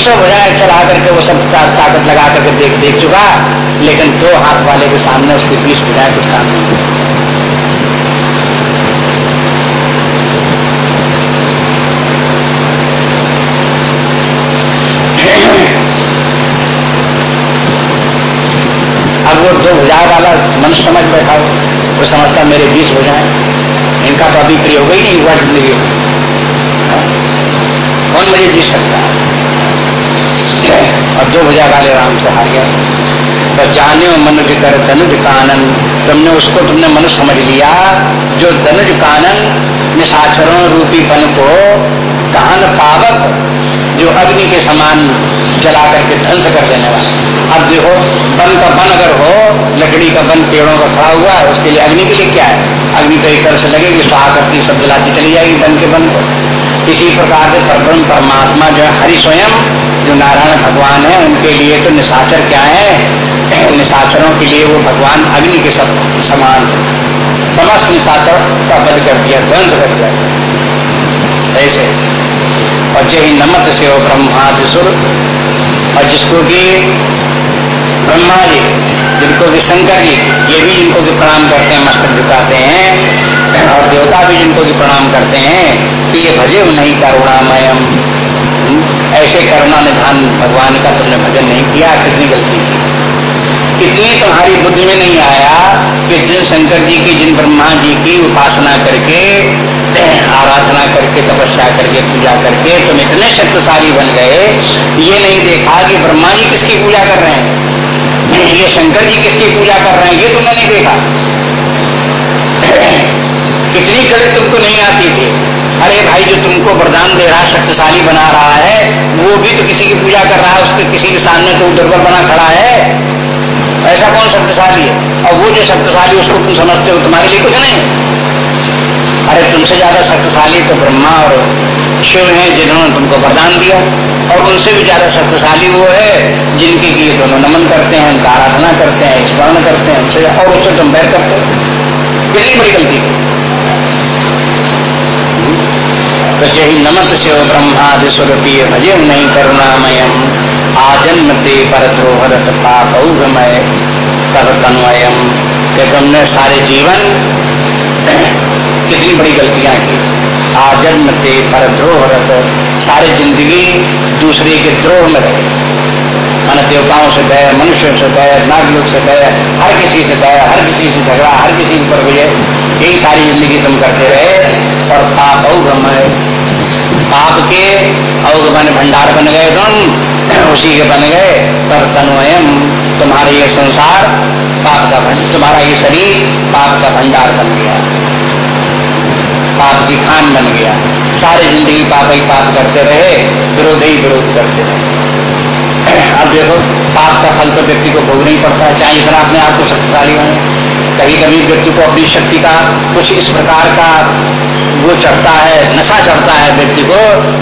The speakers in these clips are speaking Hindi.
बीसों भुजाएँ चला करके वो सब ताकत लगा करके देख देख चुका, लेकिन दो हाथ वाले के सामने उसके बीस भुजाएँ कुछ काम नहीं अब वो दो भुजाएँ वाला मनुष्य समझ बैठा हो, वो समझता मेरे बीस भुजाएँ इनका तो अभी प्रिय हो गई नहीं हुआ ज़िंदगी कौन मुझे जीत सकता और दो भुजा वाले राम से हार गया। तो जाने मनुज कर तनुज कानन। तुमने उसको, तुमने मनुष्य समझ लिया। जो तनुज कानन निशाचरों रूपी पन को कान पावक जो अग्नि के समान जला करके ध्वंस कर देने वाला। अब देखो वन का वन अगर हो, लकड़ी का वन पेड़ों का खड़ा हुआ है, उसके लिए अग्नि के लिए क्या है? अग्नि तो एक तरह से लगेगी, स्वाहा करती सब जलाती चली जाएगी वन के बन को। इसी प्रकार से परब्रह्म परमात्मा जो है, हरि स्वयं जो नारायण भगवान है, उनके लिए तो निशाचर क्या है? निशाचरों के लिए वो भगवान अग्नि के सब, समान समस्त निशाचर का वध कर दिया ध्वंस कर दिया। ऐसे। और जय नमत से वो ब्रह्मा सुर। और जिसको कि ब्रह्मा जी जिनको कि शंकर जी, ये भी जिनको कि प्रणाम करते हैं, मस्तक झुकाते हैं, और देवता भी जिनको कि प्रणाम करते हैं, कि ये भजे नहीं करुणामयम। ऐसे करुणा निधान भगवान का तुमने भजन नहीं किया, कितनी गलती की? तुम्हारी बुद्धि में नहीं आया कि जिन शंकर जी की, जिन ब्रह्मा जी की उपासना करके, आराधना करके, तपस्या करके, पूजा करके तुम इतने शक्तिशाली बन गए, ये नहीं देखा कि ब्रह्मा जी किसकी पूजा कर रहे हैं? ये शंकर जी किसकी पूजा कर रहे हैं? ये तुमने नहीं देखा। कितनी कड़ी तुमको नहीं आती थी। अरे भाई, जो तुमको वरदान दे रहा, शक्तिशाली बना रहा है, वो भी तो किसी की पूजा कर रहा है, उसके किसी के सामने तो दुर्बल बना खड़ा है। ऐसा कौन शक्तिशाली है? और वो जो शक्तिशाली, उसको तुम समझते हो, तुम्हारे लिए कुछ नहीं। अरे, तुमसे ज़्यादा शक्तिशाली तो ब्रह्मा और शिव है, जिन्होंने तुमको वरदान दिया। और उनसे भी ज़्यादा शक्तिशाली वो है, जिनके लिए दोनों नमन करते हैं, उनका आराधना करते हैं, स्मरण करते हैं, उनसे और उससे तुम बैर करते हो। बड़ी गलती तो जय नमत से ब्रह्मादि स्वरूपीय भजे नहीं करुणामयम। आजन्म ते पर द्रोहरत पापौघमय। तब तन्वयम। कि तुमने सारे जीवन कितनी बड़ी गलतियाँ की। आजन्म थे पर द्रोह रत सारी ज़िंदगी दूसरे के द्रोह में रहे। मान देवताओं से गए मनुष्यों से गए नागलोक से गए हर किसी से गए हर किसी से झगड़ा, हर किसी पर विजय। यही सारी ज़िंदगी तुम करते रहे और पाप औगमय पाप के औगमन भंडार बन गए तुम, उसी के बन गए, पर तन्वयम तुम्हारे ये संसार, पाप का तुम्हारा ये शरीर, पाप का भंडार बन गया। पाप की खान बन गया। सारी ज़िंदगी पाप ही पाप करते रहे, विरोध ही विरोध करते रहे। अब देखो, पाप का फल तो व्यक्ति को भोगना ही पड़ता है, चाहे इतना अपने आप को शक्तिशाली बने। कभी कभी व्यक्ति को अपनी शक्ति का कुछ इस प्रकार का वो चढ़ता है, नशा चढ़ता है व्यक्ति को,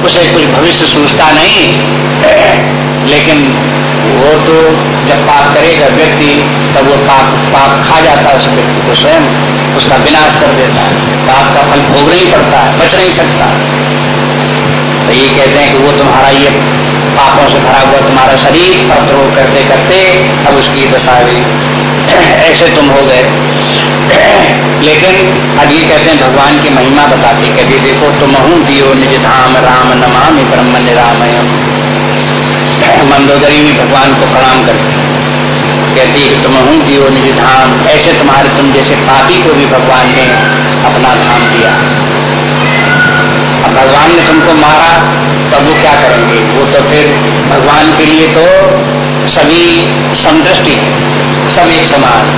उसे कुछ भविष्य सोचता नहीं। लेकिन वो तो जब पाप करेगा व्यक्ति, तब वो पाप पाप खा जाता है उस व्यक्ति को स्वयं, उसका विनाश कर देता है। पाप का फल भोगना ही पड़ता है, बच नहीं सकता। तो ये कहते हैं कि वो तुम्हारा ये पापों से भरा हुआ तुम्हारा शरीर द्रोह करते करते अब उसकी दशा हुई। ऐसे तुम हो गए। लेकिन अब ये कहते हैं, भगवान की महिमा बताते कहते देखो, तुम हूँ दियो निज धाम, राम नमामि ब्रह्म निरामयम। मंदोदरी भी भगवान को प्रणाम करती कहती है तुम हूँ दियो निज धाम, ऐसे तुम्हारे तुम जैसे पापी को भी भगवान ने अपना धाम दिया। अब भगवान ने तुमको मारा, तब वो क्या करेंगे? वो तो फिर भगवान के लिए तो सभी समदृष्टि सब एक समान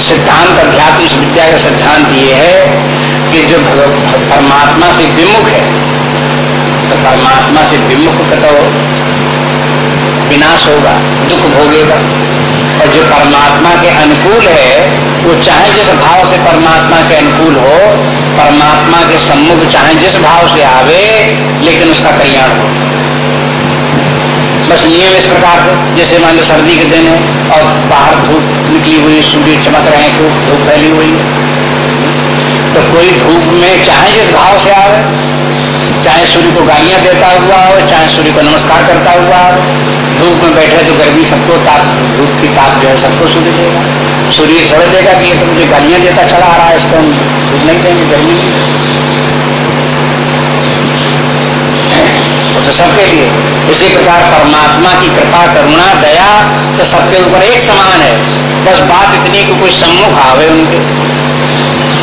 सिद्धांत अध्यात्म इस विद्या का सिद्धांत ये है कि जो परमात्मा से विमुख है तो परमात्मा से विमुख तो विनाश होगा, दुख भोगेगा। और जो परमात्मा के अनुकूल है, वो चाहे जिस भाव से परमात्मा के अनुकूल हो, परमात्मा के सम्मुख चाहे जिस भाव से आवे, लेकिन उसका कल्याण हो बस नियम इस प्रकार से, जैसे मान लो सर्दी के दिन है, और बाहर धूप निकली हुई, सूर्य चमक रहे हैं, खूब धूप फैली हुई। है तो कोई धूप में, चाहे जिस भाव से आवे, चाहे सूर्य को गालियाँ देता हुआ हो चाहे सूर्य को नमस्कार करता हुआ हो धूप में बैठे तो गर्मी सबको ताप, धूप की ताप जो है सबको सूर्य देगा। सूर्य छोड़ देगा कि तो मुझे गालियाँ देता चला आ रहा है, इसको हम धूप नहीं देंगे, गर्मी तो सबके लिए। इसी प्रकार परमात्मा की कृपा, करुणा, दया तो सबके ऊपर एक समान है। बस बात इतनी कि कोई सम्मुख आवे उनके।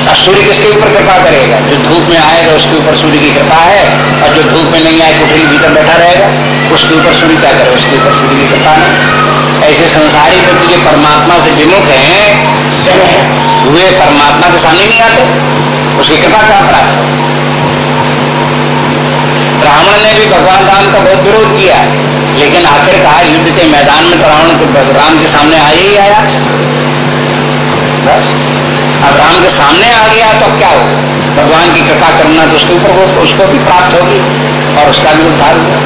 और सूर्य किसके ऊपर कृपा करेगा? जो धूप में आएगा, उसके ऊपर सूर्य की कृपा है। और जो धूप में नहीं आए, कुठरी भीतर बैठा रहेगा। उसके ऊपर सूर्य क्या करे? उसके ऊपर सूर्य की कृपा नहीं। ऐसे संसारी व्यक्ति जो परमात्मा से विमुख है, वे परमात्मा के सामने नहीं आते। उसकी कृपा क्या प्राप्त रावण ने भी भगवान राम का बहुत विरोध किया। लेकिन आखिर कहा युद्ध के मैदान में तो रावण राम के सामने आया ही आया। अब राम के सामने आ गया तो क्या हो? भगवान की कृपा करना तो उसके ऊपर उसको भी प्राप्त होगी और उसका भी उद्धार हुआ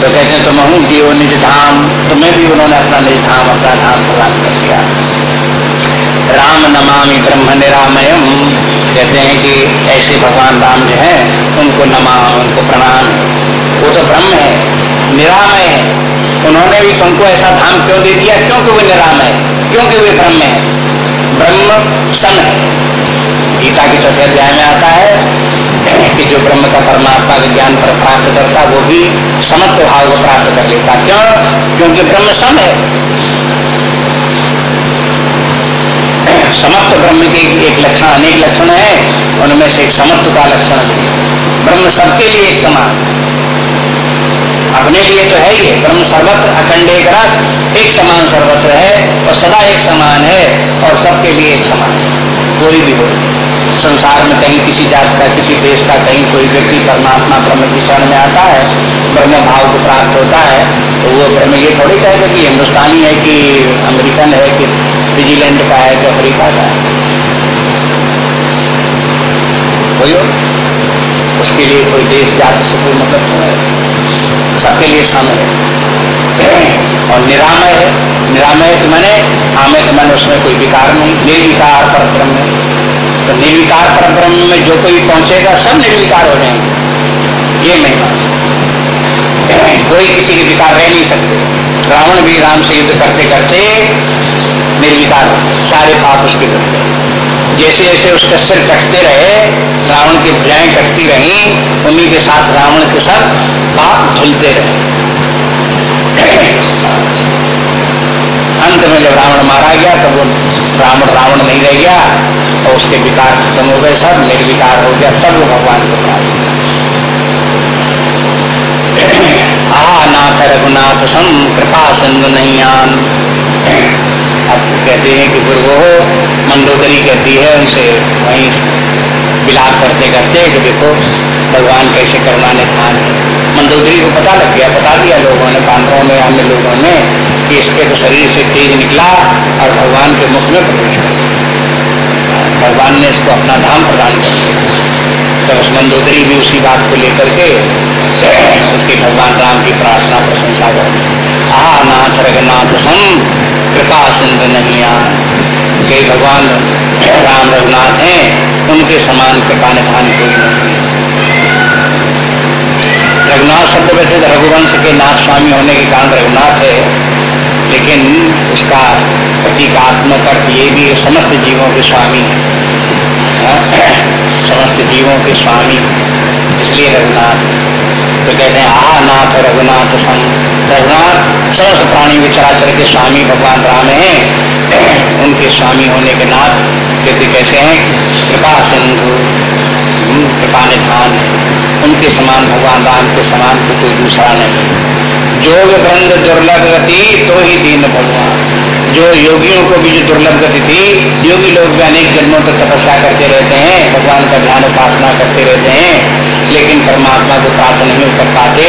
तो कहते हैं, तुम हूँ दियो निज धाम। तुम्हें भी उन्होंने अपना निज धाम, अपना धाम प्रदान कर दिया। राम नमामि ब्रह्म निरामयम कहते हैं कि ऐसे भगवान राम जो है, उनको नमा, उनको प्रणाम। वो तो ब्रह्म है, निरामय है। उन्होंने भी तुमको ऐसा धाम क्यों दे दिया? क्योंकि वो निरामय क्योंकि वे ब्रह्म है। ब्रह्म सन है। गीता के चौथे अध्याय में आता है कि जो ब्रह्म का परमात्मा के ज्ञान पर प्राप्त करता, वो भी समत्व भाव को प्राप्त कर लेता। क्यों? क्योंकि ब्रह्म सम है। समत्व ब्रह्म के एक लक्षण, अनेक लक्षण है, उनमें से एक समत्व का लक्षण ब्रह्म सबके लिए एक समान। अपने लिए तो है ही ब्रह्म सर्वत्र, अखंड एक रस, एक समान सर्वत्र है, और सदा एक समान है, और सबके लिए एक समान कोई भी हो। संसार में कहीं किसी जात का, किसी देश का, कहीं कोई व्यक्ति परमात्मा ब्रह्म की चरण में आता है, ब्रह्म भाव को प्राप्त होता है तो वो ब्रह्म ये थोड़ी कहेगा कि हिंदुस्तानी है कि अमेरिकन है कि न्यूजीलैंड का है कि अफ्रीका का है कोई उसके लिए कोई देश जाति से कोई मतलब नहीं है। सबके लिए शामिल है। और निरामय है। निरामय तो मैंने, आमय तो मैंने उसमें कोई विकार नहीं। निर्विकार पर ब्रह्म तो निर्विकार पर ब्रह्म में जो कोई पहुंचेगा, सब निर्विकार हो जाएँगे। ये महिमा कोई किसी के विकार रह नहीं सकते। रावण भी राम से युद्ध करते करते निर्विकार सारे पाप उसके करते जैसे जैसे उसके सिर कटते रहे, रावण की भुजाएँ कटती रही, उन्हीं के साथ रावण के साथ पाप धुलते रहे। अंत में जब रावण मारा गया, तब वो रावण रावण नहीं रह गया और उसके विकार खत्म हो गए सब, निर्विकार हो गया, तब वो भगवान को प्राप्त आ नाथ रघुनाथ सम कृपा सिंधु नहीं आन कहते हैं कि फिर वो मंदोदरी कहती है, उनसे वहीं विलाप करते करते कि देखो, भगवान कैसे करुणा ने खान मंदोदरी को पता लग गया बता दिया लोगों ने, बांधवों में, अन्य लोगों ने कि इसके तो शरीर से तेज निकला और भगवान के मुख में प्रवेश भगवान ने इसको अपना धाम प्रदान कर दिया। तो उस मंदोदरी भी उसी बात को लेकर के उसके भगवान राम की प्रार्थना प्रशंसा कर आ नाथ रघुनाथ हम कृपा सिंधु नहीं कई भगवान राम रघुनाथ हैं उनके समान कृपा निधान कोई नहीं। रघुनाथ शब्द वैसे तो रघुवंश के नाथ स्वामी होने के कारण रघुनाथ है लेकिन उसका प्रतीकात्मक अर्थ ये भी समस्त जीवों के स्वामी हाँ, समस्त जीवों के स्वामी इसलिए रघुनाथ। तो कहते हैं आ नाथ रघुनाथ सम रघुनाथ सरस प्राणी विचराचर के स्वामी भगवान राम हैं। उनके स्वामी होने के नाथ कहते कैसे हैं? कृपा सिंधु हम्म, कृपा निधान। उनके समान भगवान राम के समान को कोई दूसरा नहीं। जोग बंद दुर्लभ गति तो ही दीन भगवान। जो योगियों को भी जो दुर्लभ गति थी योगी लोग भी अनेक जन्मों तक तपस्या करते रहते हैं भगवान का ध्यान उपासना करते रहते हैं। लेकिन परमात्मा को प्राप्त नहीं कर पाते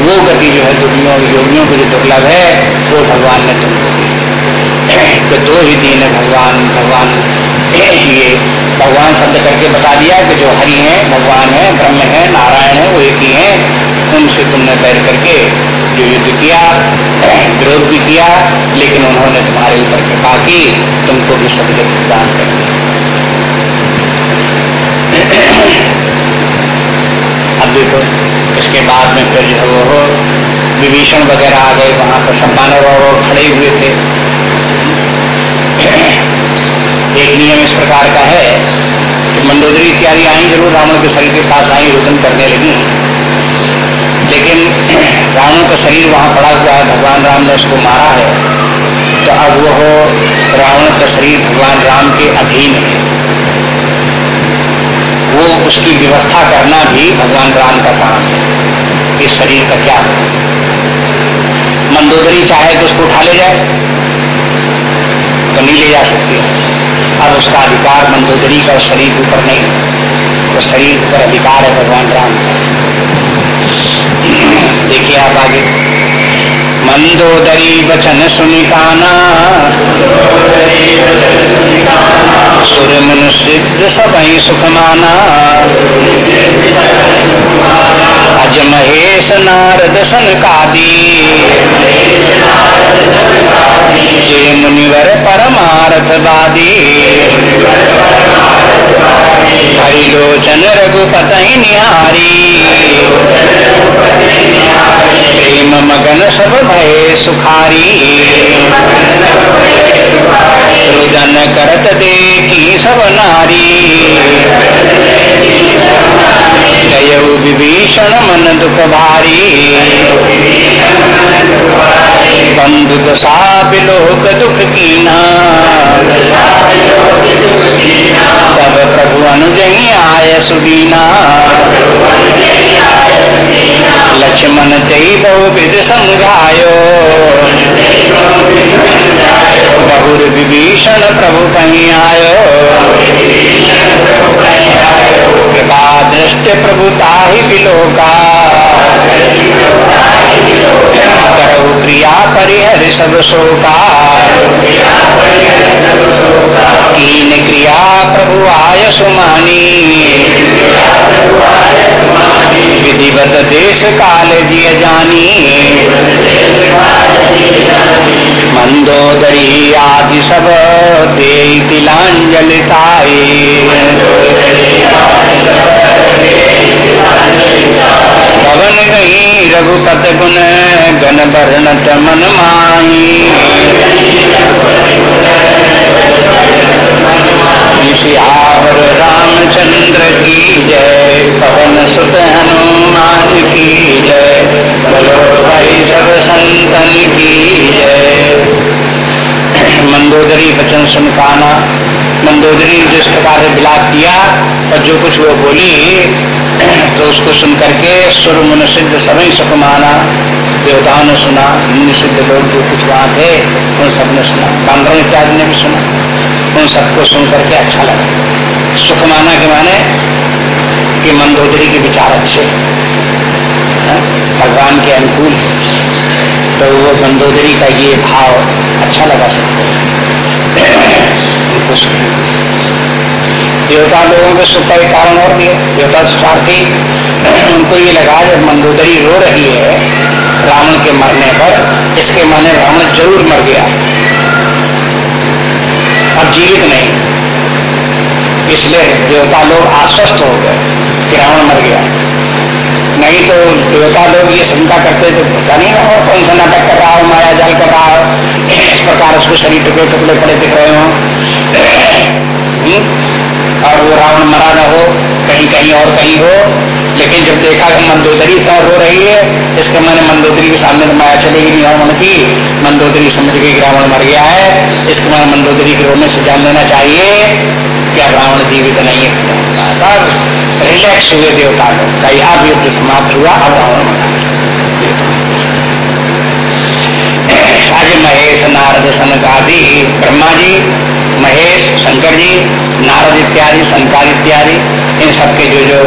वो गति जो है दुनिया योगियों को जो दुर्लभ है, वो भगवान ने तुमको तो दो ही दिन है भगवान भगवान ये भगवान शब्द करके बता दिया कि जो हरि है, भगवान है, ब्रह्म है, नारायण है, वो एक ही है। उनसे तुमने बैठ करके जो युद्ध किया, विरोध भी किया, लेकिन उन्होंने तुम्हारे ऊपर कृपा की, तुमको भी सब दान कर दिया। देखो बाद में फिर जो है वो विभीषण वगैरह आ गए, वहाँ पर सम्मान और खड़े हुए थे। एक नियम इस प्रकार का है कि मंडोदरी इत्यादि आई ज़रूर रावण के शरीर के पास आई रोदन करने लगी। लेकिन रावण का शरीर वहाँ पड़ा हुआ है, भगवान राम ने उसको मारा है। तो अब वो रावण का शरीर भगवान राम के अधीन है। वो उसकी व्यवस्था करना भी भगवान राम का काम है। इस शरीर का क्या मंदोदरी चाहे तो उसको उठा ले जाए तो नहीं ले जा सकती अब उसका अधिकार मंदोदरी का शरीर ऊपर नहीं वो शरीर पर अधिकार है भगवान राम देखिए आप आगे। मंदोदरी वचन सुनिकाना सुर मन सिद्ध सब सुख माना अज महेश नारद सन कादी जे मुनिवर परमारथवादी। हरिलोचन रघुपत निहारी। प्रेम मगन सब भय सुखारी। रुदन करत देखी सब नारी। जय विभीषण मन दुख भारी बंधु दशा बिलोक दुख कीना। तब प्रभु अनुजही आय सुदीना। लक्ष्मण तई बहु विध समझायो बहुर विभीषण प्रभु कहीं आयो कृपा दृष्टि प्रभुता ही बिलोका करो प्रिया परिहर सब शोका कीन क्रिया प्रभु आय सुमानी विधिवत देश काल जिय जानी। मंदोदरी आदि सब ते तिलांजलिताई पवन गई रघुपत गुण गण वर्णत मन माही सियावर रामचंद्र की जय। पवन सुत हनुमान की जय। बोलो भाई सब संतन की जय। मंदोदरी वचन सुन पाना मंदोदरी जिस प्रकार से विलाप किया और जो कुछ वो बोली तो उसको सुन करके सुर मुन सिद्ध सभी सुख माना देवताओं ने सुना सिद्ध लोग जो कुछ वहाँ थे, उन सबने सुना। बांधव इत्यादि ने भी सुना। उन सबको सुन करके अच्छा लगा। सुख माना के माने कि मंदोदरी के विचार अच्छे भगवान के अनुकूल तो वो मंदोदरी का ये भाव अच्छा लगा सकते देवता लोगों के सुख का एक कारण और भी है। देवता स्वार्थी, उनको ये लगा जब मंदोदरी रो रही है, रावण के मरने पर, इसके माने रावण ज़रूर मर गया। अब जीवित नहीं। इसलिए देवता लोग आश्वस्त हो गए कि रावण मर गया। नहीं तो देवता लोग ये शंका करते तो पता नहीं ना कौन सा नाटक कर रहा हो, माया जाल कर रहा हो, इस प्रकार उसको शरीर टुकड़े टुकड़े पड़े दिख रहे हो। हम्म? और वो रावण मरा न हो, कहीं कहीं और कहीं हो, लेकिन जब देखा कि मंदोदरी इतना रो रही है, इसके मैंने मंदोदरी के सामने तो माया चलेगी नहीं, रावण की मंदोदरी समझ गई रावण मर गया है, इसके मैंने मंदोदरी के रोने से जान लेना चाहिए क्या रावण जीवित नहीं है। रिलैक्स हुए देवता लोग का यह युद्ध समाप्त हुआ, अब रावण आज महेश नारद सन सनकादि ब्रह्मा जी महेश, शंकर जी, नारद इत्यादि शंकर इत्यादि, इन सबके जो जो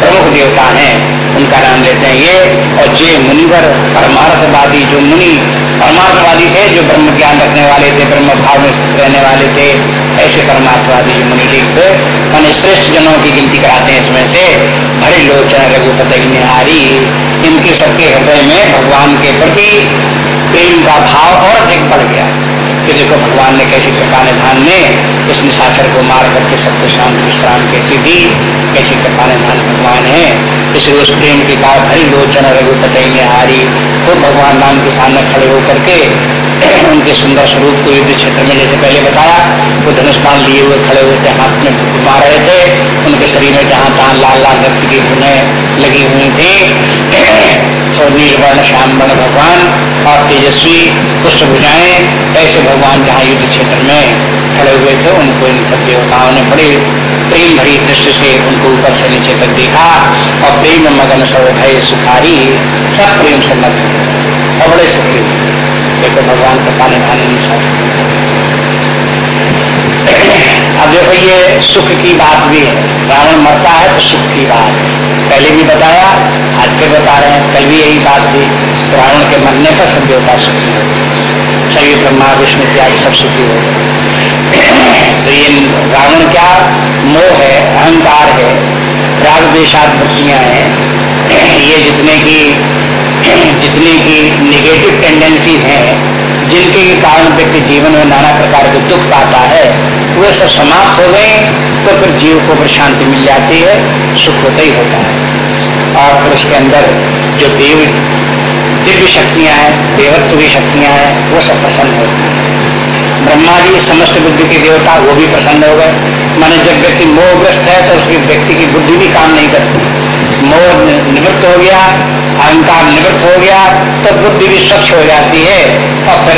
प्रमुख देवता हैं, उनका नाम लेते हैं ये। और जे मुनिवर, परमार्थवादी, जो मुनि परमार्थवादी थे, जो ब्रह्म ज्ञान रखने वाले थे ब्रह्म भाव में स्थित रहने वाले थे, ऐसे परमार्थवादी जो मुनि ठीक थे, मैंने श्रेष्ठ जनों की गिनती कराते हैं इसमें से। भरे लोचन, रघुपत निहारी इनके सबके हृदय में भगवान के प्रति प्रेम का भाव और अधिक बढ़ गया। कि देखो भगवान ने कैसी कृपा निधान ने इस निशाचर को मार करके सबको शांत विश्राम कैसी दी, कैसी कृपा निधान भगवान है। इसलिए उस प्रेम के कारण भरी लोचन रघुपति में हारी तो भगवान राम के सामने खड़े होकर के उनके सुंदर स्वरूप को युद्ध क्षेत्र में जैसे पहले बताया, वो धनुष बाण लिए हुए खड़े हुए थे हाथ में घुमा रहे थे। उनके शरीर में जहाँ तहां लाल लाल रक्त की धुनें लगी हुई थी। नीलवर्ण श्याम वर्ण भगवान और तेजस्वी पुष्ट भुजाएँ, ऐसे भगवान जहाँ युद्ध क्षेत्र में खड़े हुए थे, उनको इन सब देवताओं ने बड़े प्रेम भरी दृष्टि से उनको ऊपर से नीचे तक देखा और प्रेम, मगन भय सुखारी, सब प्रेम से मगन और बड़े सुखी देखो भगवान का पानी खाने अब देखो ये सुख की बात भी है। रावण मरता है तो सुख की बात है। पहले भी बताया, आज फिर बता रहे हैं, कल भी यही बात थी। रावण के मरने पर सब देवता सुखी हो सभी ब्रह्मा, विष्णु इत्यादि सब सुखी हो तो ये रावण क्या मोह है, अहंकार है राग देशात वृत्तियाँ हैं। ये जितने की जितने की निगेटिव टेंडेंसीज हैं, जिनके कारण व्यक्ति जीवन में नाना प्रकार के दुख पाता है वे सब समाप्त हो गए तो फिर जीव को फिर शांति मिल जाती है, सुख होता ही होता है। और फिर उसके अंदर जो देव, दिव्य शक्तियाँ हैं, देवत्व की शक्तियाँ हैं, वो सब प्रसन्न होती हैं ब्रह्मा जी, समस्त बुद्धि के देवता, वो भी प्रसन्न हो गए। माने जब व्यक्ति मोहग्रस्त है तो उसकी व्यक्ति की बुद्धि भी काम नहीं करती। मोह निवृत्त हो गया, अहंकार निवृत्त हो गया तो बुद्धि भी स्वच्छ हो जाती है, और फिर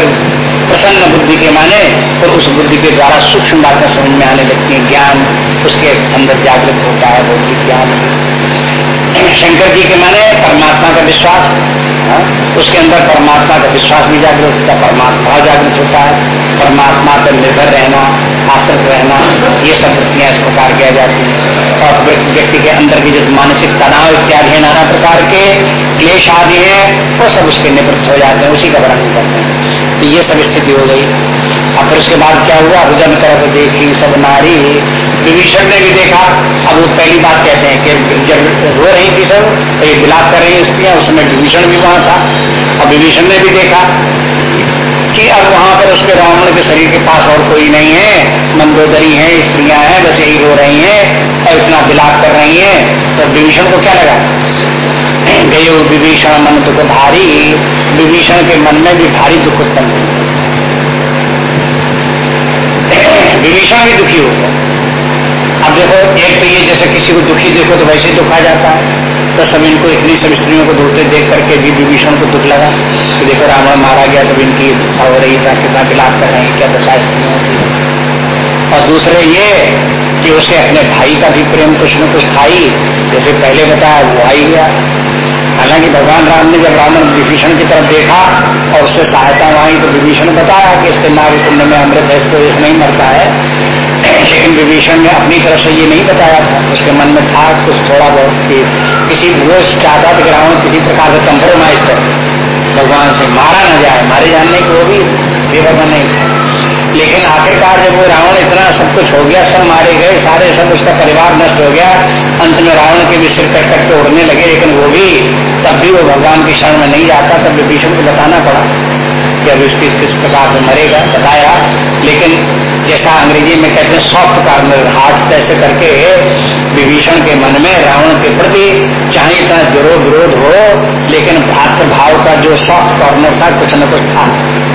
प्रसन्न बुद्धि के माने तो उस बुद्धि के द्वारा सूक्ष्म बातें समझ में आने लगती है। ज्ञान उसके अंदर जागृत होता है बौद्धिक ज्ञान। शंकर जी के माने परमात्मा का विश्वास। हाँ? उसके अंदर परमात्मा का विश्वास भी जागृत होता है, परमात्मा जागृत होता है। परमात्मा पर निर्भर रहना आश्रित रहना, ये सब वृत्तियाँ इस प्रकार किया जाती है। और व्यक्ति के अंदर की जो मानसिक तनाव इत्यादि है, नाना प्रकार के क्लेश आदि है, वो सब उसके निवृत्त हो जाते हैं, उसी का वर्णन करते हैं। तो ये सब स्थिति हो गई। और फिर उसके बाद क्या हुआ? भजन कर देखी, सब नारी विभीषण ने भी देखा। अब वो पहली बात कहते हैं कि जब रो रही थी सब तो ये विलाप कर रही है उस समय विभीषण भी वहाँ था। और विभीषण ने भी देखा कि अब वहाँ पर उसके रावण के शरीर के पास और कोई नहीं है। मंदोदरी है, स्त्रियाँ हैं, बस यही रो रही हैं और इतना विलाप कर रही हैं। तो विभीषण को क्या लगा? गए विभीषण मन दुख भारी। विभीषण के मन में भी भारी दुख उत्पन्न विभीषण भी दुखी हो गया। अब देखो, एक तो ये जैसे किसी को दुखी देखो तो वैसे दुख आ जाता है। तो सब इनको इतनी सब स्त्रियों को दूरते देख करके भी विभीषण को दुख लगा कि देखो रावण मारा गया तो इनकी दशा हो रही था कितना विलाप कर रहे हैं, क्या दशा और दूसरे ये कि उसे अपने भाई का भी प्रेम कुछ न कुछ था ही, जैसे पहले बताया वो आई गया। हालाँकि भगवान राम ने जब रावण विभीषण की तरफ़ देखा और उससे सहायता मांगी तो विभीषण बताया कि इसके नाग कुंड में अमृत है, इसको इस नहीं मरता है। लेकिन विभीषण ने अपनी तरफ़ से ये नहीं बताया था। उसके मन में था कुछ थोड़ा बहुत कि किसी वो चाहता था कि किसी प्रकार से कंप्रोमाइज कर। भगवान से मारा न जाए। मारे जाने को वो भी बेवफा नहीं था। लेकिन आखिरकार जब वो रावण इतना सब कुछ हो गया, सब मारे गए, सारे सब उसका परिवार नष्ट हो गया, अंत में रावण के भी सिर कट कट के उड़ने लगे, लेकिन वो भी, तब भी वो भगवान की शरण में नहीं जाता, तब विभीषण को बताना पड़ा कि अभी उसकी किस प्रकार से मरेगा, बताया। लेकिन जैसा अंग्रेज़ी में कहते हैं सॉफ्ट कार्नर हार्ट ऐसे करके विभीषण के मन में, रावण के प्रति चाहे इतना जरो विरोध हो, लेकिन भाव का जो सॉफ्ट कॉर्नर था, कुछ न कुछ था।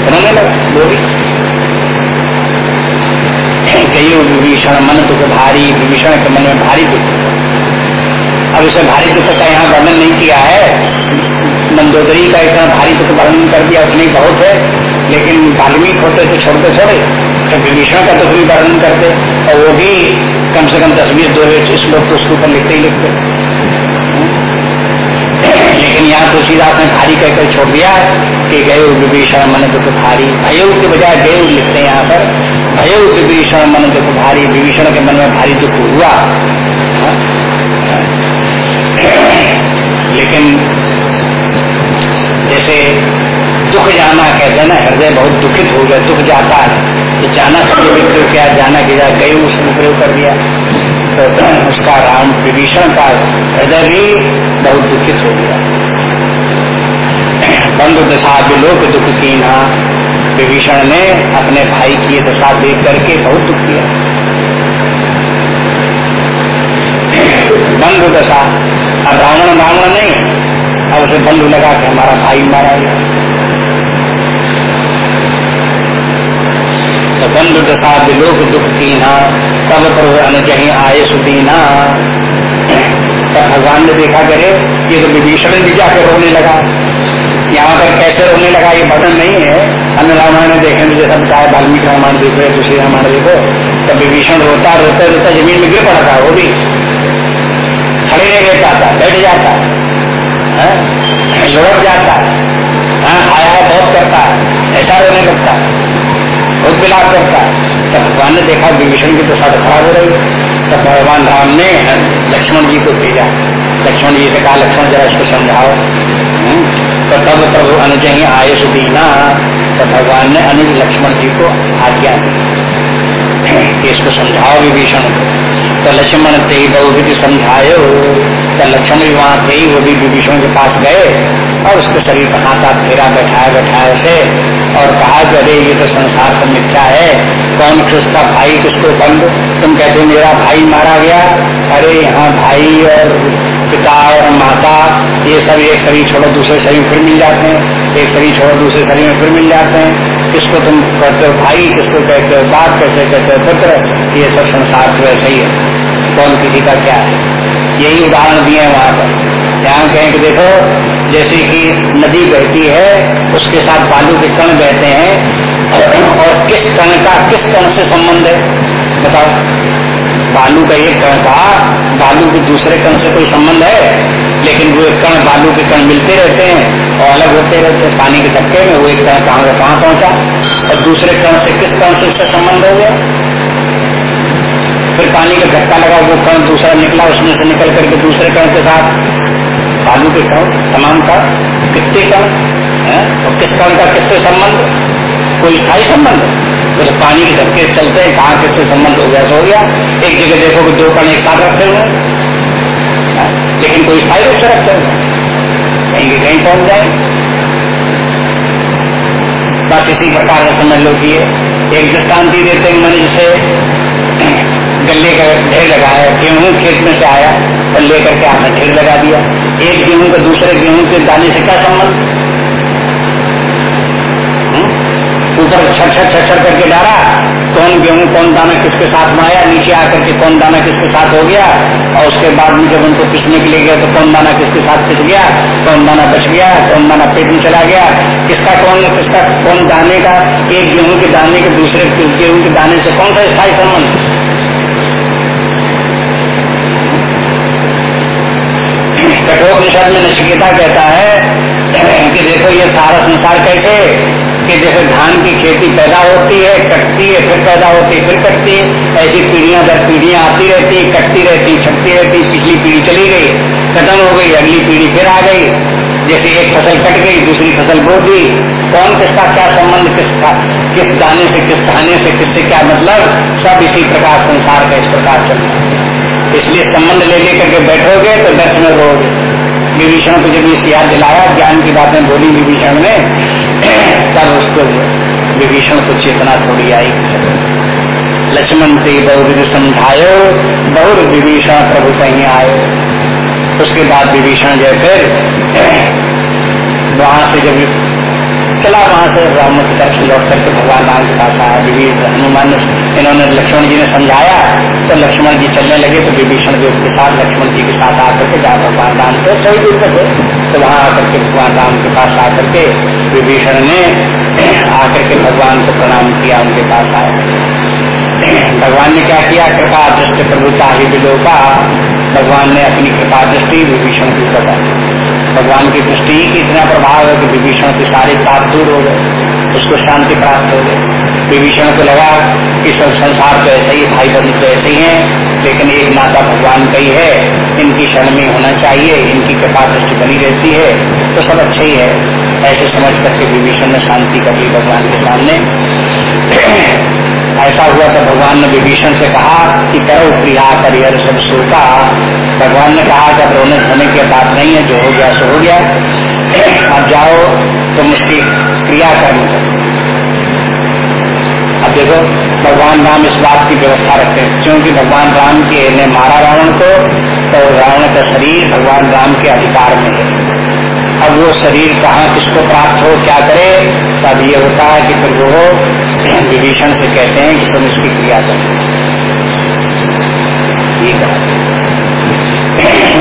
उन्होंने लगा? भी कई विभीषण मन दुख भारी, विभीषण के मन में भारी दुख अब इसे भारी दुख का यहाँ वर्णन नहीं किया है। मंदोदरी का इतना भारी दुख वर्णन कर दिया उतनी बहुत है, लेकिन वाल्मीकि होते तो छोड़ते छोड़े तो विभीषण का दुख भी वर्णन करते, और वो भी कम से कम दस बीस दो श्लोक तो उसके ऊपर लिखते ही लिखते। लेकिन यहाँ तुलसीदास ने भारी कहकर छोड़ दिया कि गए विभीषण मन दुख भारी भय के बजाय देव लिखते हैं यहाँ पर। भय विभीषण मन दुख भारी, विभीषण के मन में भारी दुख हुआ। लेकिन जैसे दुख जाना कहते ना, हृदय बहुत दुखित हो गया, दुख जाता है। कि जाना सबके विप्रयोग किया जाना जा गई उसने प्रयोग कर दिया तो उसका राम विभीषण का हृदय भी बहुत दुखित हो गया। बंधु दशा विलोक दुख की ना विभीषण ने अपने भाई की दशा देख करके बहुत दुख किया। बंधु दशा अब रावण रावण नहीं अब उसे बंधु लगा कि हमारा भाई मारा गया। बंधु दशा विलोक दुख कीना तब प्रभु अनुजही आए सुदीना तब भगवान ने देखा करे ये तो विभीषण भी जाकर रोने लगा। यहाँ पर कैसे रोने लगा, ये बटन नहीं है। अन्य रामायण में देखें तो जैसा वाल्मीकि रामायण देखो या दूसरी रामायण देखो, तब विभीषण रोता, रोते, रोता, ज़मीन में गिर पड़ता वो भी। खड़े नहीं रह पाता बैठ जाता। लुढ़क जाता हाँ आया बहुत करता है ऐसा रोने लगता बहुत विलाप करता तब भगवान ने देखा विभीषण की दशा तो खराब हो रही। तब भगवान राम ने, लक्ष्मण जी को भेजा। लक्ष्मण जी से कहा, लक्ष्मण जरा इसको समझाओ। हम्म। तो तब प्रभु अनुज ही आयुष दीना तो भगवान ने अनुज लक्ष्मण जी को आज्ञा दी। इसको समझाओ विभीषण को। तो लक्ष्मण थे बहुविधि समझायो। तो लक्ष्मण भी वहाँ थे वो भी विभीषण के पास गए और उसके शरीर पर हाथ हाथ फेरा बैठाया बैठाया से और कहा कि अरे, ये तो संसार से मिथ्या है। कौन किसका भाई किसको बंद? तुम कहते मेरा भाई मारा गया। अरे, यहाँ भाई और पिता और माता, ये सब एक शरीर छोड़ो, दूसरे शरीर फिर मिल जाते हैं। एक शरीर छोड़ो, दूसरे शरीर में फिर मिल जाते हैं। किसको तुम कहते हो भाई, किसको कहते हो बाप, कैसे कहते हो पुत्र, ये सब संसार तो ऐसे ही है। कौन किसी का क्या है? यही उदाहरण दिए वहाँ पर। ध्यान कहें कि देखो जैसे कि नदी बहती है, उसके साथ बालू के कण बहते हैं। और किस कण का किस कण से संबंध है? बताओ। बालू का एक कण का बालू के दूसरे कण से कोई संबंध है? लेकिन वो कण, बालू के कण मिलते रहते हैं और अलग होते रहते हैं। पानी के धक्के में वो एक कण कहाँ से कहाँ पहुँचा। और दूसरे कण से किस कण से उसका संबंध हो गया? फिर पानी का धक्का लगा, वो कण दूसरा निकला, उसमें से निकल करके दूसरे कण के साथ बालू के कण तमाम का कितने कण और किस कण का किससे संबंध? कोई स्थायी संबंध? तो पानी के धक्के चलते हैं, कहाँ किससे संबंध हो गया तो हो गया। एक जगह देखो कि दो कण एक साथ रखते हुए लेकिन कोई स्थायी रूप से रखते हुए। कहीं के कहीं पहुँच जाए। बस इसी प्रकार से समझ लो कि एक दृष्टांति देते हैं मनुष्य से। गले का ढेर लगाया गेहूँ खेत में से आया और लेकर के आपने ढेर लगा दिया। एक गेहूँ का दूसरे गेहूँ के दाने से क्या संबंध? ऊपर छर छर छर छर करके डाला, कौन गेहूँ, कौन दाना किसके साथ में आया, नीचे आकर के कौन दाना किसके साथ हो गया, और उसके बाद में जब उनको पिसने के लिए गया तो कौन दाना किसके साथ पिस गया, कौन दाना बच गया, कौन दाना पेट में चला गया, किसका कौन किसका कौन दाने का, एक गेहूँ के दाने के दूसरे गेहूँ के दाने से कौन सा स्थायी संबंध? कठोर में नचिकेता कहता है कि देखो ये सारा संसार कैसे कि जैसे धान की खेती पैदा होती है, कटती है, फिर पैदा होती है, फिर कटती है। ऐसी पीढ़ियाँ दर पीढ़ियाँ आती रहती है, कटती रहती छटती रहती पिछली पीढ़ी चली गई, खत्म हो गई, अगली पीढ़ी फिर आ गई। जैसे एक फ़सल कट गई, दूसरी फ़सल बो दी। कौन किसका क्या संबंध, किसका, किस दाने से, किस खाने से, किससे क्या मतलब? सब इसी प्रकार संसार का इस प्रकार चल इसलिए संबंध ले लेकर के बैठोगे तो दर्श में रहोगे विभीषण को जब ये याद दिलाया, ज्ञान की बातें बोली विभीषण ने, तब उसको विभीषण को चेतना थोड़ी आई। लक्ष्मण से बहुत समझायो बहुत विभीषण प्रभु कहीं आयो उसके बाद विभीषण जो फिर, वहाँ से जब चला वहाँ से राम की तरफ़ लौट करके भगवान राम के पास आया। विभीषण हनुमान इन्होंने लक्ष्मण जी ने समझाया तो लक्ष्मण जी चलने लगे तो विभीषण भी के साथ, लक्ष्मण जी के साथ आकर के जहाँ भगवान राम थे थोड़ी दूर तक तो वहाँ आकर के भगवान राम के पास आकर के विभीषण ने आकर के भगवान को प्रणाम किया, उनके पास आया। भगवान ने क्या किया? कृपा दृष्टि प्रभुता ही विलोका भगवान ने अपनी कृपा दृष्टि विभीषण की बता भगवान की दृष्टि ही इतना प्रभाव है कि विभीषण के सारे पाप दूर हो गए, उसको शांति प्राप्त हो गई। विभीषण को लगा कि सब संसार तो ऐसे ही भाई बंधु तो ऐसे ही है, लेकिन एक माता भगवान का ही है, इनकी शरण में होना चाहिए, इनकी कृपा दृष्टि बनी रहती है तो सब अच्छे ही है। ऐसे समझ करके विभीषण ने शांति कर ली भगवान के सामने। ऐसा हुआ तो भगवान ने विभीषण से कहा कि करो प्रिया परिहर सब सोता भगवान ने कहा कि अब रोने धोने की बात नहीं है, जो हो गया सो हो गया। अब जाओ, तुम इसकी क्रिया कर्म भगवान राम इस बात की व्यवस्था रखते हैं। क्योंकि भगवान राम के ने मारा रावण को तो रावण का शरीर भगवान राम के अधिकार में है। अब वो शरीर कहाँ, किसको प्राप्त हो, क्या करे, तब ये होता है कि फिर वो विभीषण से कहते हैं कि तुम इसकी क्रिया करो।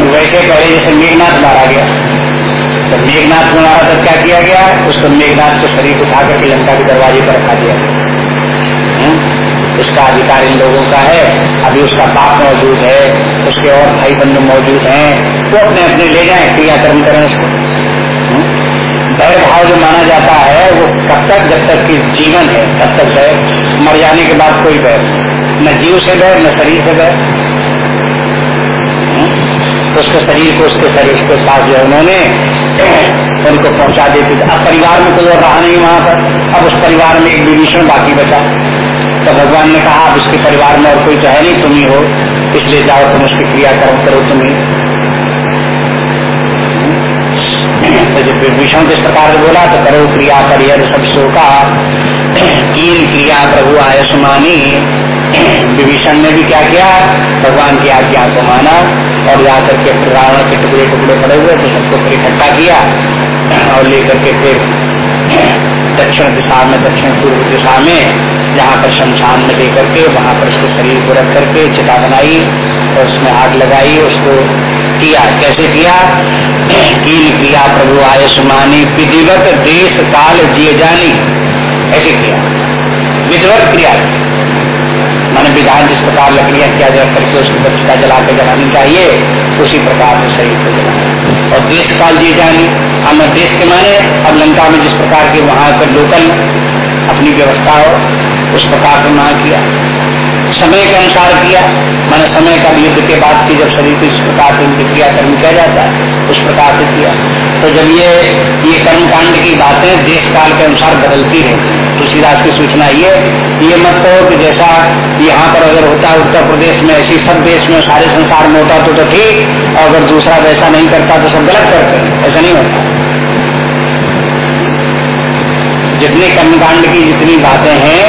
वैसे पहले जैसे मेघनाथ मारा गया। तो मेघनाथ को मारा, तब क्या किया गया? उसको मेघनाथ के शरीर उठा करके लंका के दरवाजे पर रखा गया। हम्म? उसका अधिकार इन लोगों का है। अभी उसका बाप मौजूद है, उसके और भाई बंधु मौजूद हैं। वो अपने अपने ले जाए क्रियाकर्म करें उसको। हम्म? भाव जो माना जाता है, वो कब तक, जब तक कि जीवन है, तब तक है मर जाने के बाद कोई बैर न जीव से बैर न शरीर से बैर उसके शरीर को, उसके शरीर के साथ जो उन्होंने उनको पहुँचा देते थे अब परिवार में कोई रहा नहीं वहाँ पर। अब उस परिवार में एक विभीषण बाकी बचा। तो भगवान ने कहा, अब उसके परिवार में और कोई तो है नहीं, तुम ही हो। इसलिए जाओ, तुम उसकी क्रिया करो करो तुम ही तो जब विभीषण किस प्रकार से बोला तो करो क्रिया करियर सब शो का क्रिया, प्रभु आयुष्मानी। विभीषण ने भी क्या किया? भगवान की आज्ञा को माना और जाकर के रावण के टुकड़े टुकड़े पड़े हुए तो सबको फिर इकट्ठा किया और लेकर के फिर दक्षिण दिशा में, दक्षिण पूर्व दिशा में, जहाँ पर शमशान में लेकर के, वहाँ पर उसके शरीर को रख करके चिता बनाई और उसमें आग लगाई, उसको किया। कैसे किया? कील किया, प्रभु आयुष्मानी, विधिवत देश काल जिए जानी। ऐसे किया विधिवत क्रिया। माने विधान जिस प्रकार लकड़ियाँ किया जा करके उसको बच्चा जला के जलानी चाहिए, उसी प्रकार से शरीर को जलाना। और देश काल दिए जानी। हम देश के माने, अब लंका में जिस प्रकार के वहाँ पर लोकल अपनी व्यवस्था हो, उस प्रकार से वहाँ किया। समय के अनुसार किया, मैंने समय का युद्ध के बाद की जब शरीर को इस प्रकार से क्रिया कर्म किया जाता है, उस प्रकार से किया। तो जब ये ये कर्मकांड की बातें देश काल के अनुसार बदलती रहती तुलसीदास की सूचना ये ये मत कहो कि जैसा यहाँ पर अगर होता है उत्तर प्रदेश में, ऐसी सब देश में सारे संसार में होता तो तो ठीक, और अगर दूसरा वैसा नहीं करता तो सब गलत करते ऐसा नहीं होता। जितने कर्मकांड की जितनी बातें हैं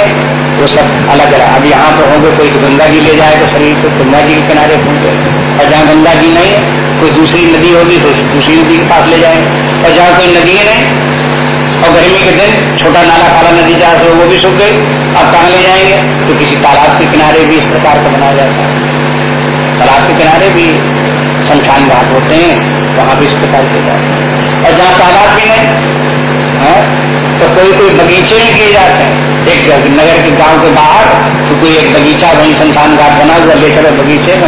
वो सब अलग अलग। अब यहाँ पर होंगे, कोई गंगा जी ले जाए तो शरीर को गंगा जी के किनारे पहुँचे। और जहाँ गंगा जी नहीं है, कोई दूसरी नदी होगी तो दूसरी नदी के पास ले जाए। और जहाँ कोई नदी नहीं, और गर्मी के दिन छोटा नाला काला नदी जहाँ से वो भी सूख गई। अब कहाँ ले जाएँगे? तो किसी तालाब के किनारे भी इस प्रकार का बनाया जाता है। तालाब के किनारे भी शमशान घाट होते हैं, वहाँ भी इस प्रकार से जाते हैं। और जहाँ तालाब भी नहीं, है तो कोई कोई बगीचे में किए जाते हैं। एक नगर के गाँव के बाहर तो कोई एक बगीचा वही संतान घाट बना हुआ ले चलो बगीचे में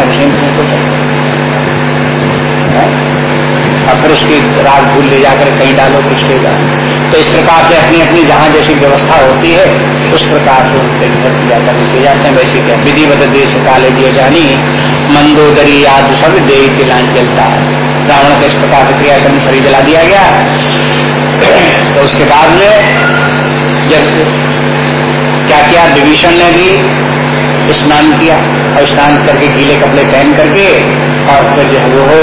और फिर उसकी रात भूल ले जाकर कहीं डालो कुछ ले जाओ तो इस प्रकार से अपनी अपनी जहाँ जैसी व्यवस्था होती है, उस प्रकार से उनके घर पूजा किए जाते हैं। वैसे क्या विधि बद देश काले दिए जानी, मंदोदरी याद सब दे तिलान जलता है। रावण को इस प्रकार से क्रिया शरीर जला दिया गया। उसके बाद में जब क्या किया विभीषण ने भी स्नान किया, और स्नान करके गीले कपड़े पहन करके, और फिर जो है वो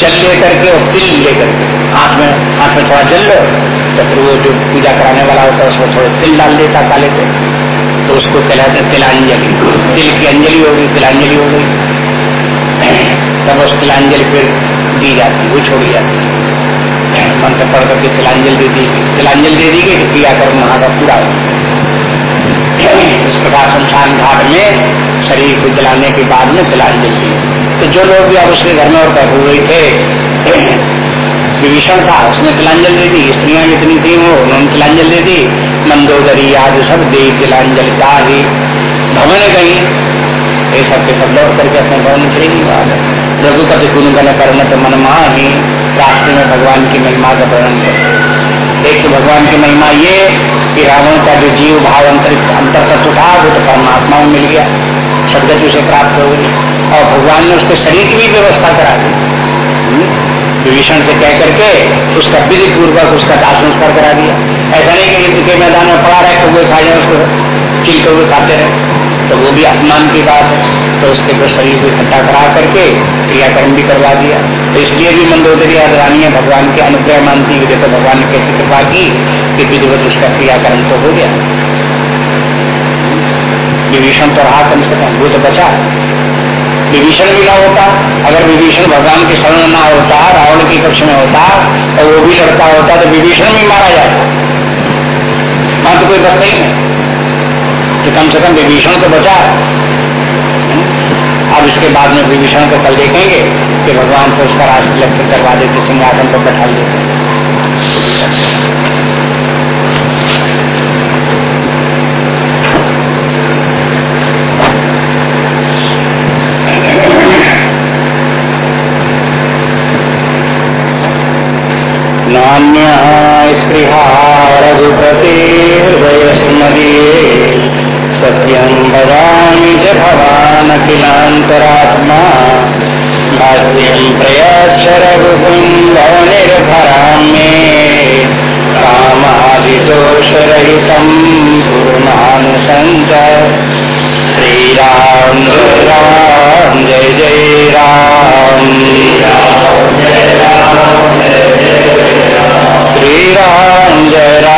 जल ले करके और तिल ले करके हाथ में हाथ में थोड़ा जल लो तो फिर वो जो पूजा कराने वाला होता है, उसमें थोड़े तिल डाल देता काले पे तो उसको कहलाते तिलांजलि। तिल की अंजलि हो गई, तिलांजलि हो गई। तब उस तिलांजलि फिर दी जाती, वो छोड़ी जाती। मंत्र पढ़ करके तिलांजल दे दी तिलांजल दे दी गई क्रियाकर्म वहाँ का पूरा इस प्रकार शमशान घाट में शरीर को जलाने के बाद में तिलांजल दी तो जो लोग भी अब उसके घर में और बैठे हुए थे, विभीषण था, उसने तिलांजल दे दी स्त्रियाँ जितनी थी वो, उन्होंने तिलांजल दे दी मंदोदरी आदि सब दे तिलांजल का ही भवन गई ये सब के सब लौट करके अपने भवन चले गई रघुपति गुणगन करने तो मन ही रास्ते में भगवान की महिमा का वर्णन करते। एक तो भगवान की महिमा ये कि रावण का जो जीव भाव अंतर अंतर तत्व था वो तो परमात्मा में मिल गया, सदगति उसे प्राप्त हो गई। और भगवान ने उसके शरीर की भी व्यवस्था करा दी। हम्म? विभीषण से कह करके उसका विधि पूर्वक उसका दाह संस्कार करा दिया। ऐसा नहीं कि युद्ध के मैदान में पड़ा रहे तो वो खा जाए, उसको चिल हुए खाते रहे। तो वो भी अपमान की बात है। तो उसके शरीर को इकट्ठा करा करके क्रियाकर्म भी करवा दिया। तो इसलिए भी मंदोदरी रानी भगवान के अनुग्रह मानती है देखो भगवान ने कैसी कृपा की कि विधिवत उसका क्रियाकर्म तो हो गया। विभीषण तो रहा कम से कम, वो तो बचा। विभीषण भी ना होता, अगर विभीषण भगवान के शरण ना होता, रावण के कक्ष में होता, और वो भी लड़ता होता तो विभीषण भी मारा जाता। वहाँ तो कोई बस नहीं है। तो कम से कम विभीषण तो बचा। अब इसके बाद में विभीषण को कल देखेंगे कि भगवान को उसका राष्ट्र करवा देते, सिंहासन को बैठा देते। नान्या स्पृहा अखिलान्तरात्मा भाष्यं प्रयाक्षरगुं भवनिर्भरां मे कामादिदोषरहितं पूर्णानुसन्त श्रीराम राम, जय जय राम। श्रीराम जय राम।